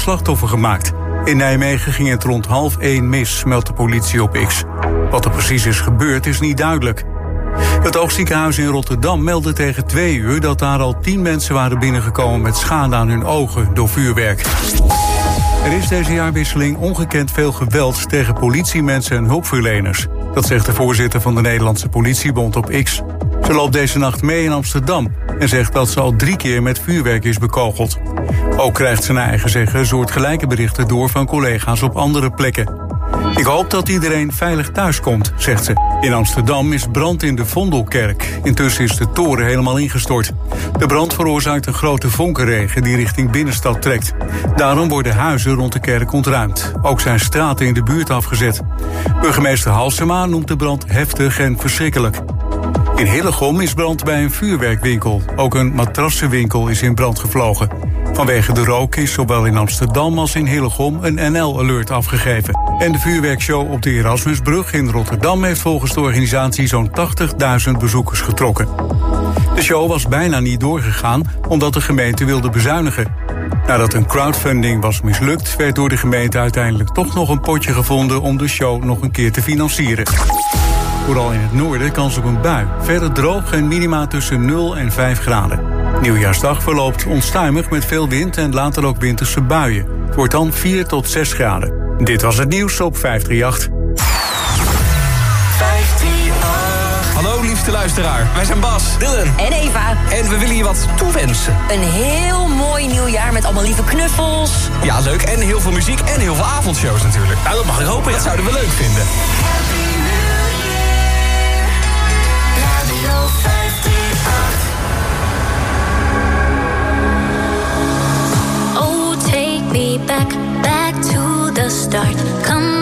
slachtoffer gemaakt. In Nijmegen ging het rond half één mis, meldt de politie op X. Wat er precies is gebeurd is niet duidelijk. Het oogziekenhuis in Rotterdam meldde tegen twee uur dat daar al tien mensen waren binnengekomen met schade aan hun ogen door vuurwerk. Er is deze jaarwisseling ongekend veel geweld tegen politiemensen en hulpverleners. Dat zegt de voorzitter van de Nederlandse Politiebond op X. Ze loopt deze nacht mee in Amsterdam en zegt dat ze al drie keer met vuurwerk is bekogeld. Ook krijgt ze naar eigen zeggen soortgelijke berichten door van collega's op andere plekken. Ik hoop dat iedereen veilig thuis komt, zegt ze. In Amsterdam is brand in de Vondelkerk. Intussen is de toren helemaal ingestort. De brand veroorzaakt een grote vonkenregen die richting binnenstad trekt. Daarom worden huizen rond de kerk ontruimd. Ook zijn straten in de buurt afgezet. Burgemeester Halsema noemt de brand heftig en verschrikkelijk. In Hillegom is brand bij een vuurwerkwinkel. Ook een matrassenwinkel is in brand gevlogen. Vanwege de rook is zowel in Amsterdam als in Hillegom een NL-alert afgegeven. En de vuurwerkshow op de Erasmusbrug in Rotterdam heeft volgens de organisatie zo'n 80.000 bezoekers getrokken. De show was bijna niet doorgegaan omdat de gemeente wilde bezuinigen. Nadat een crowdfunding was mislukt, werd door de gemeente uiteindelijk toch nog een potje gevonden om de show nog een keer te financieren. Vooral in het noorden kans op een bui. Verder droog en minima tussen 0 en 5 graden. Nieuwjaarsdag verloopt onstuimig met veel wind en later ook winterse buien. Het wordt dan 4 tot 6 graden. Dit was het nieuws op 538. Hallo liefste luisteraar, wij zijn Bas, Dylan en Eva. En we willen je wat toewensen. Een heel mooi nieuwjaar met allemaal lieve knuffels. Ja, leuk. En heel veel muziek en heel veel avondshows natuurlijk. Nou, dat mag ik hopen. Dat zouden we leuk vinden. back, back to the start. Come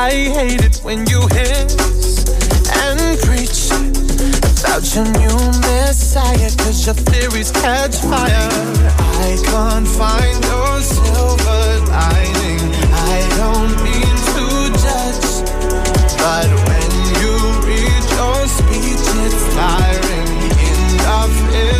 I hate it when you hiss and preach about your new messiah, cause your theories catch fire. I can't find your silver lining. I don't mean to judge, but when you read your speech, it's firing enough. Is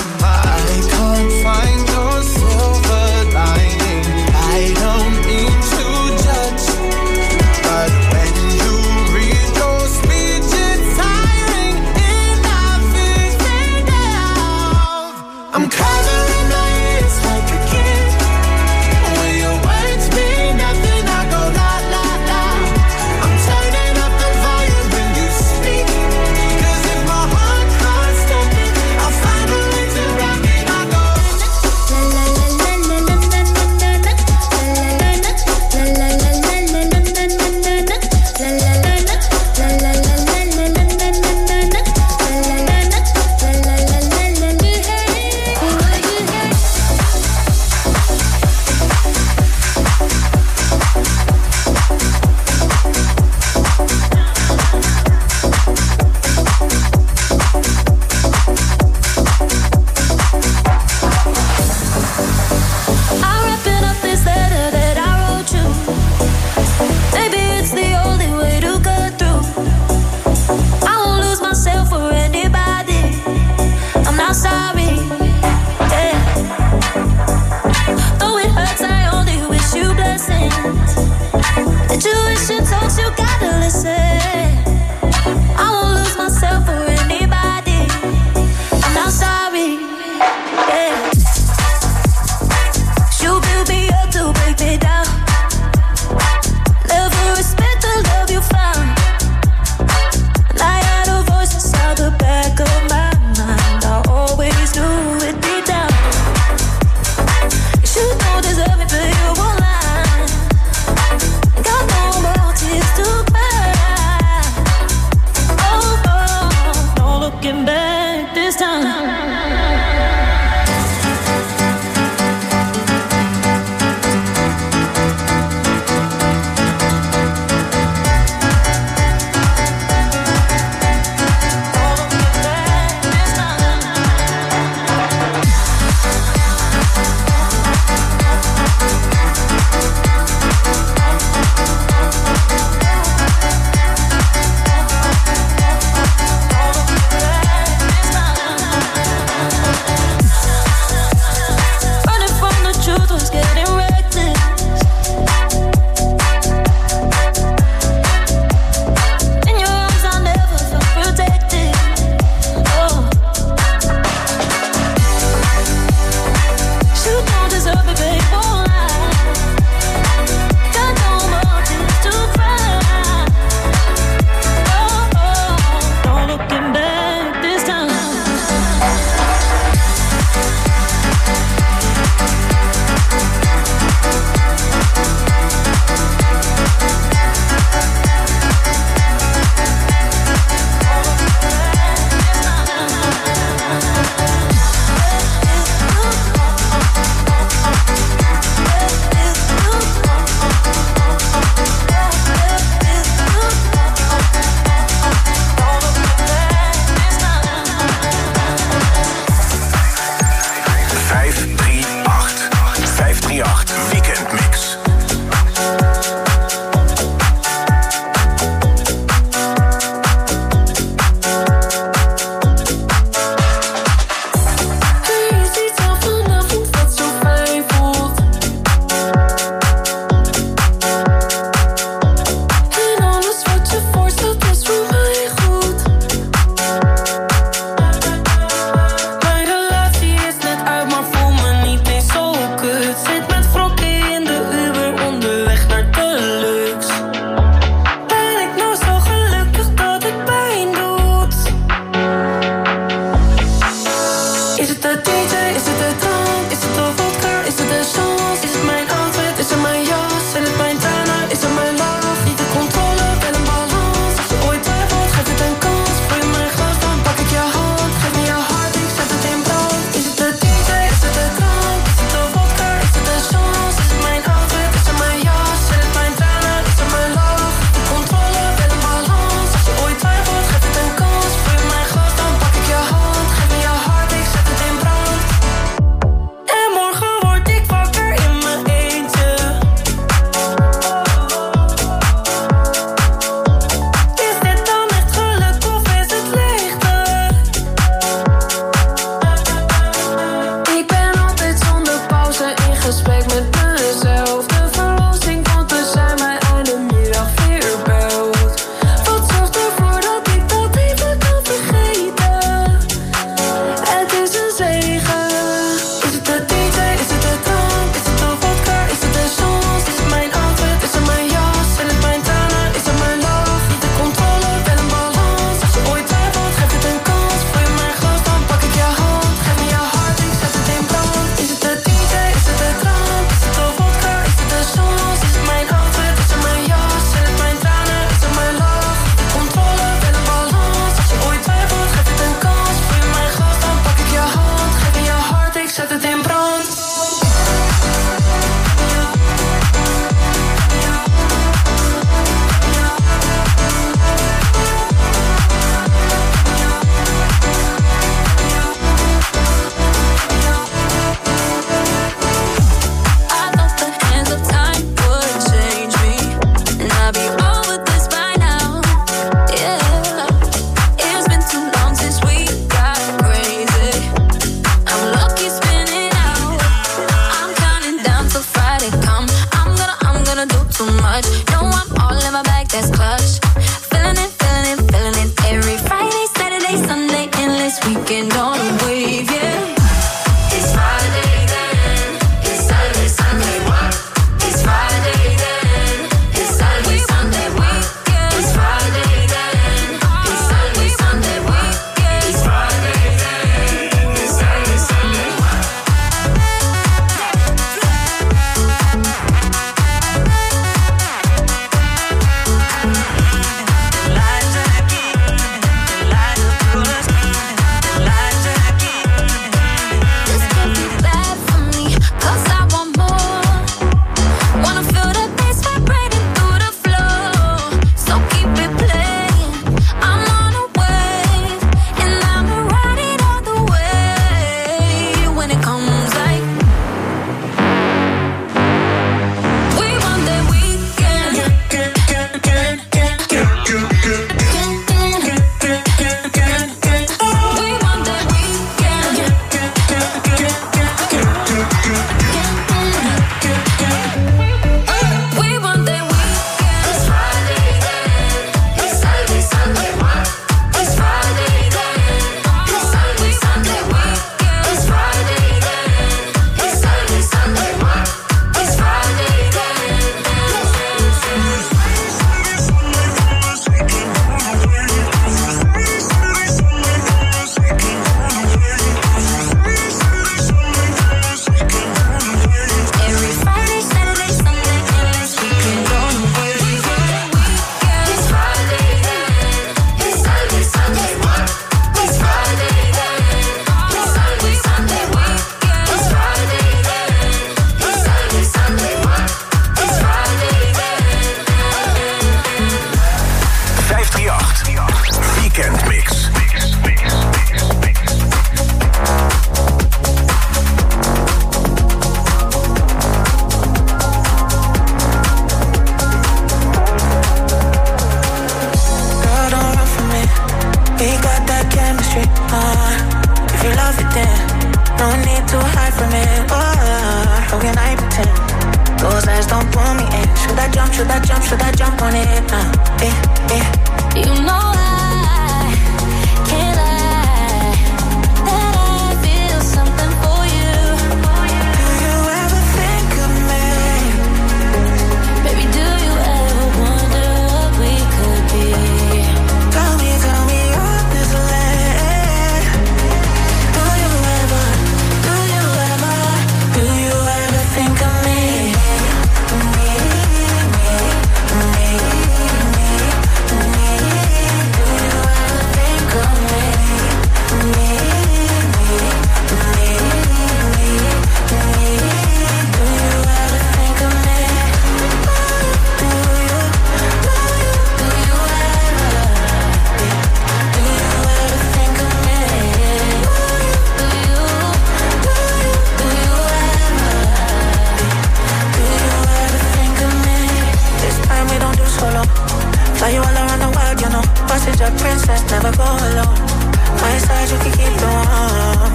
my side, you can keep the warm.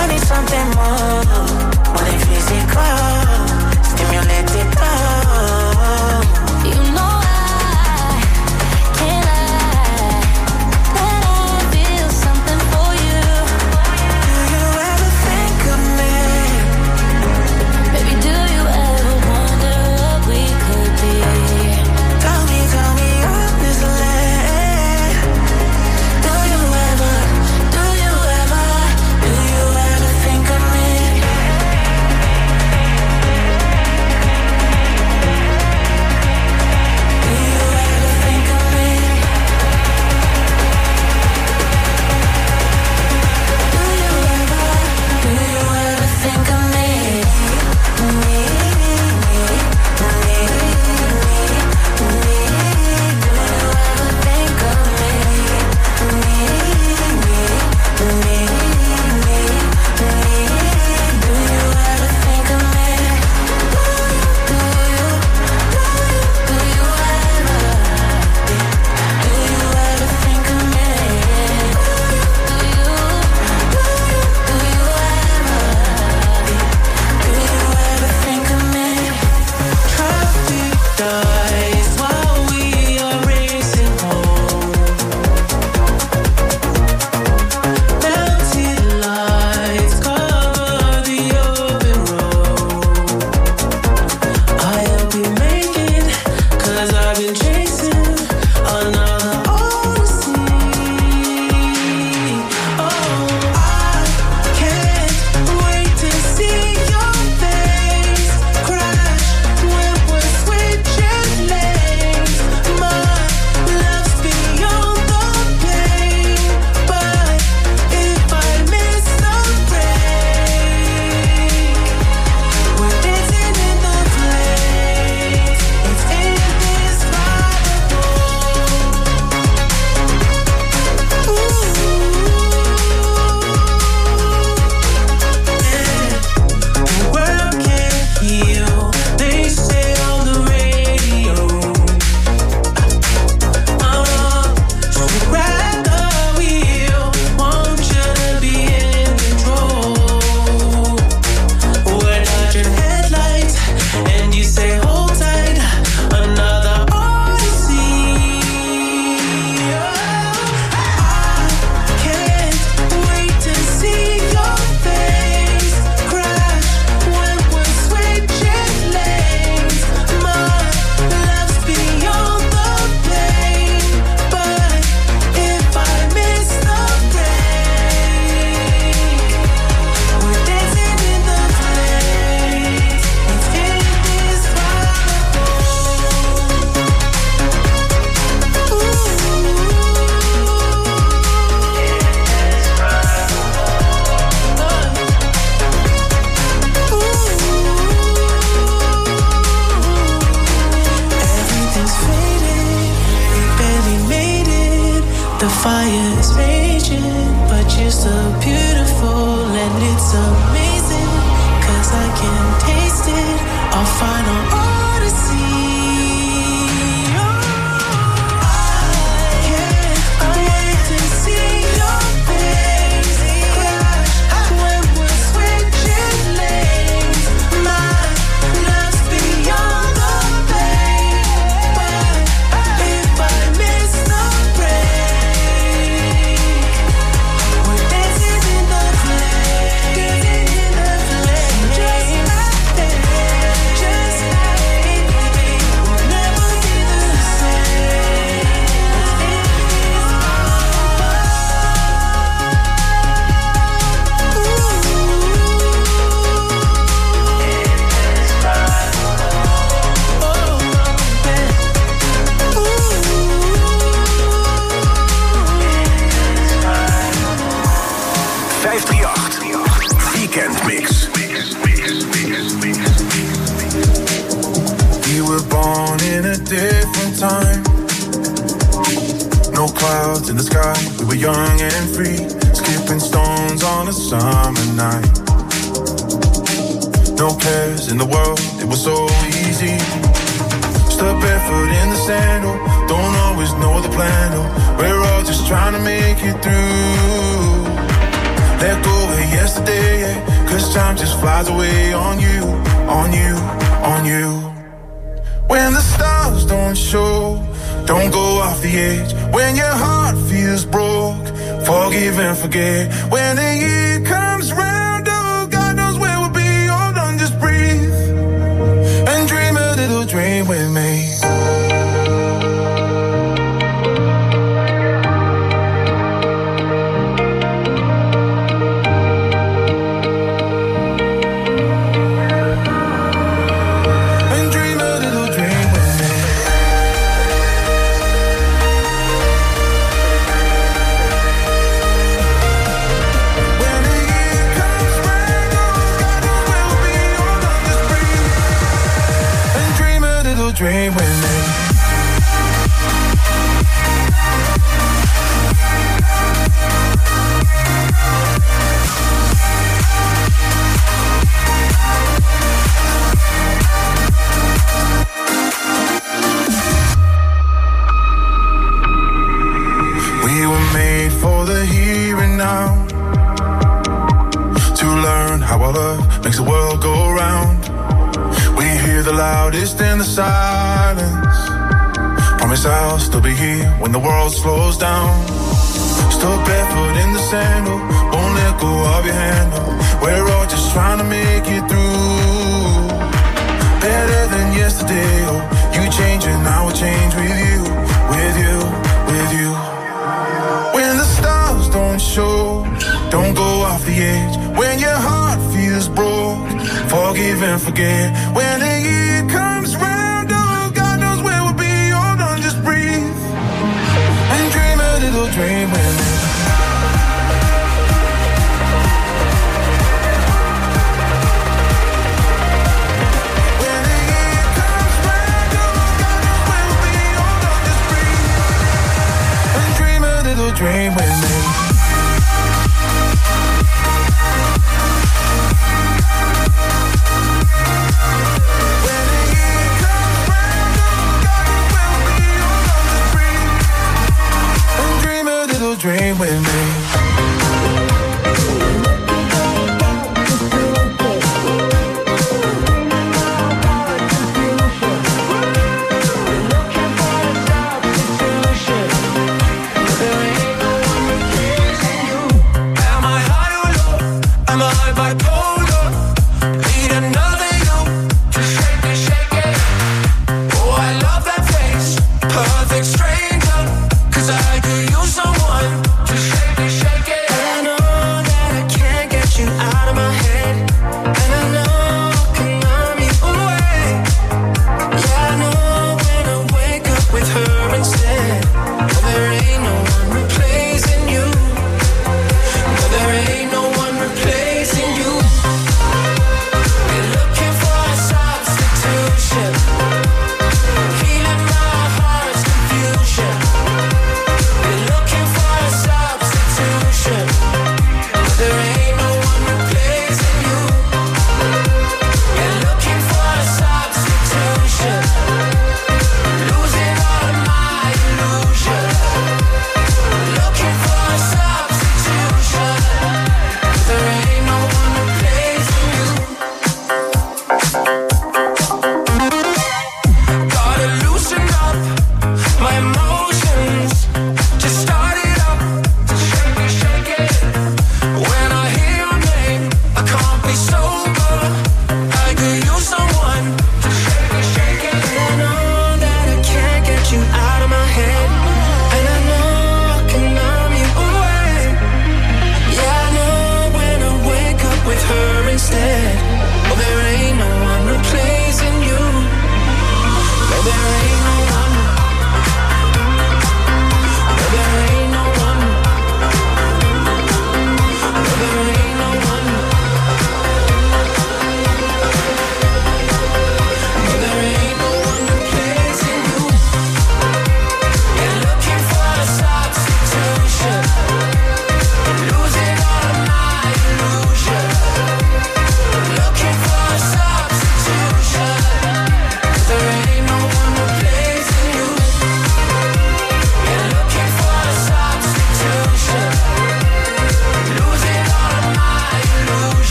I need something more, more than physical. Stimulate it all.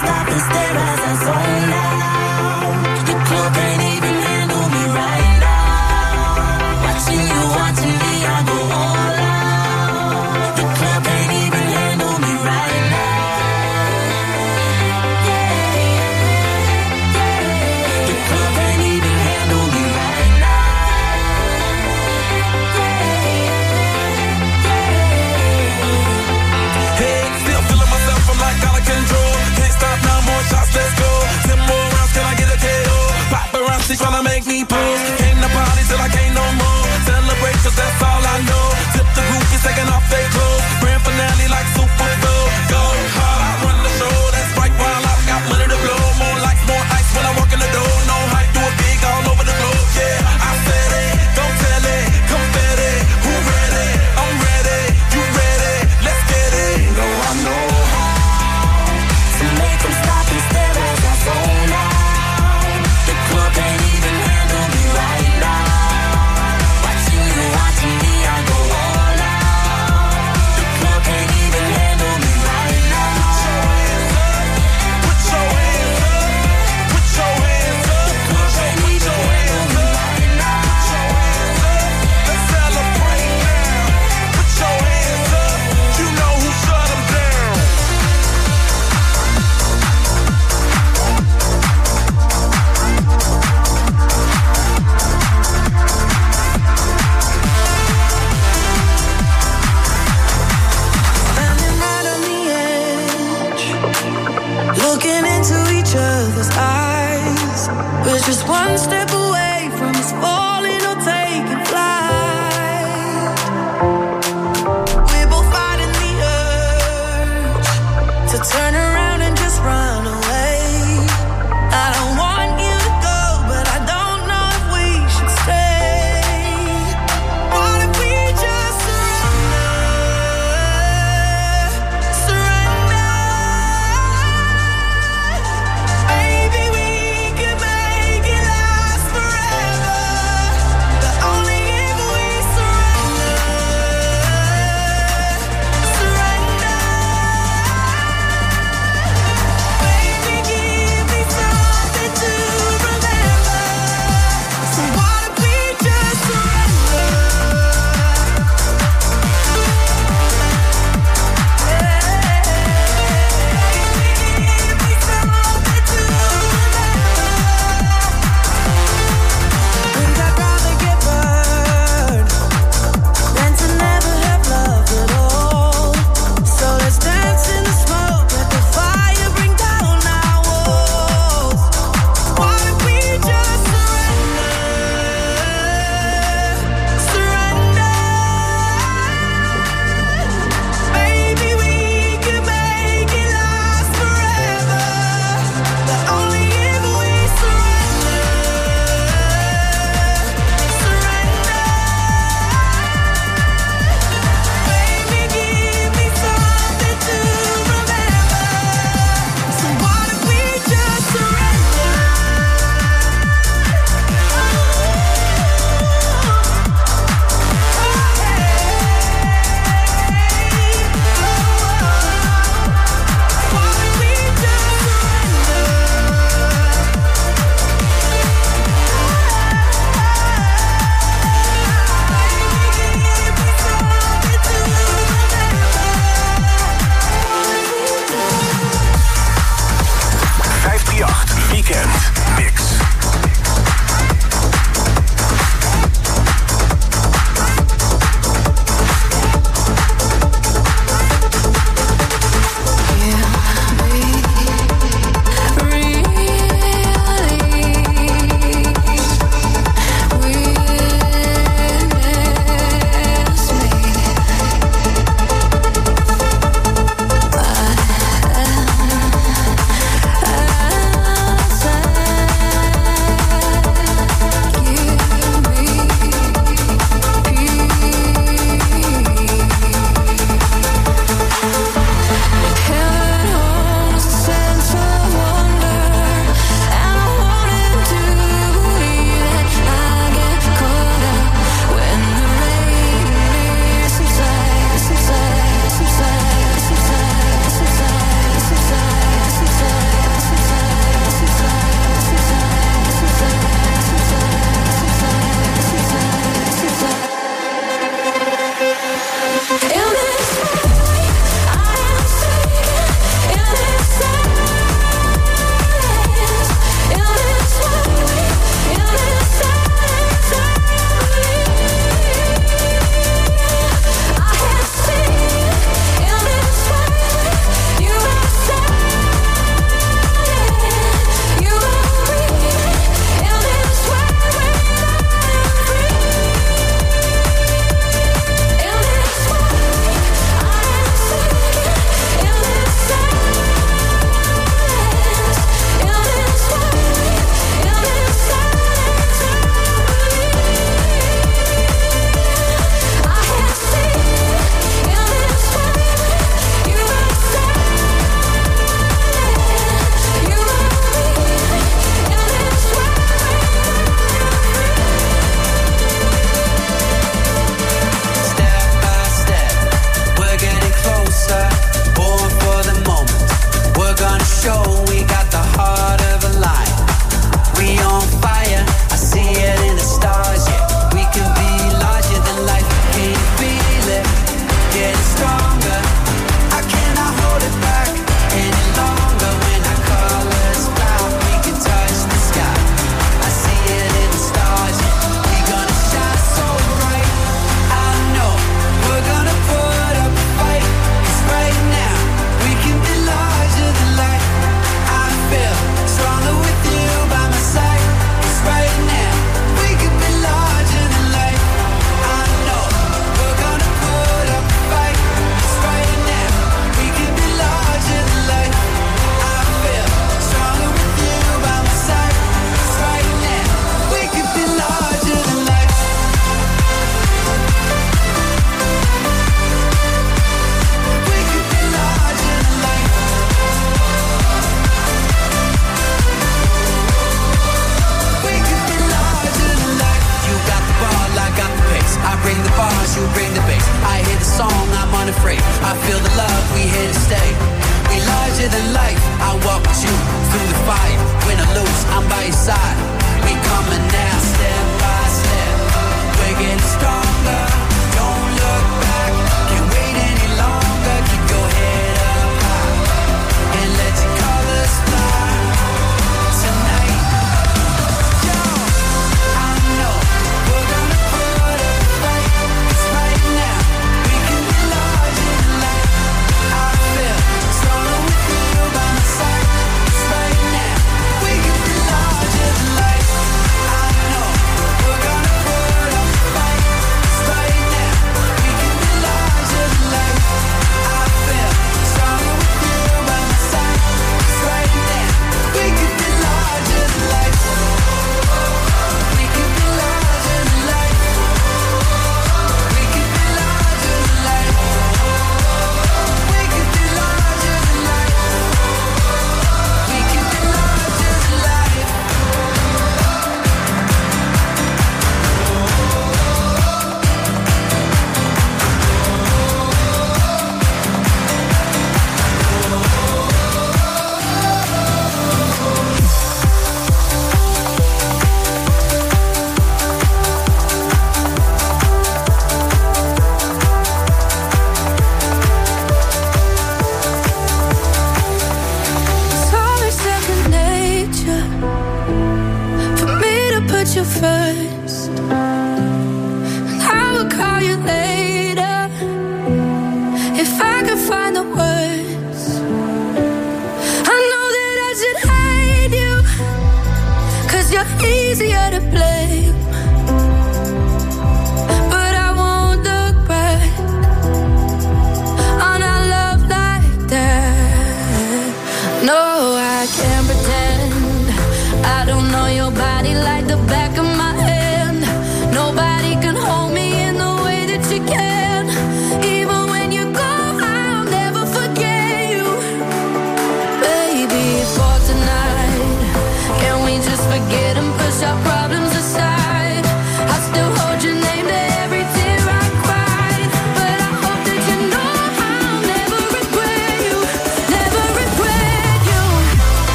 Stop and stare as I zone out.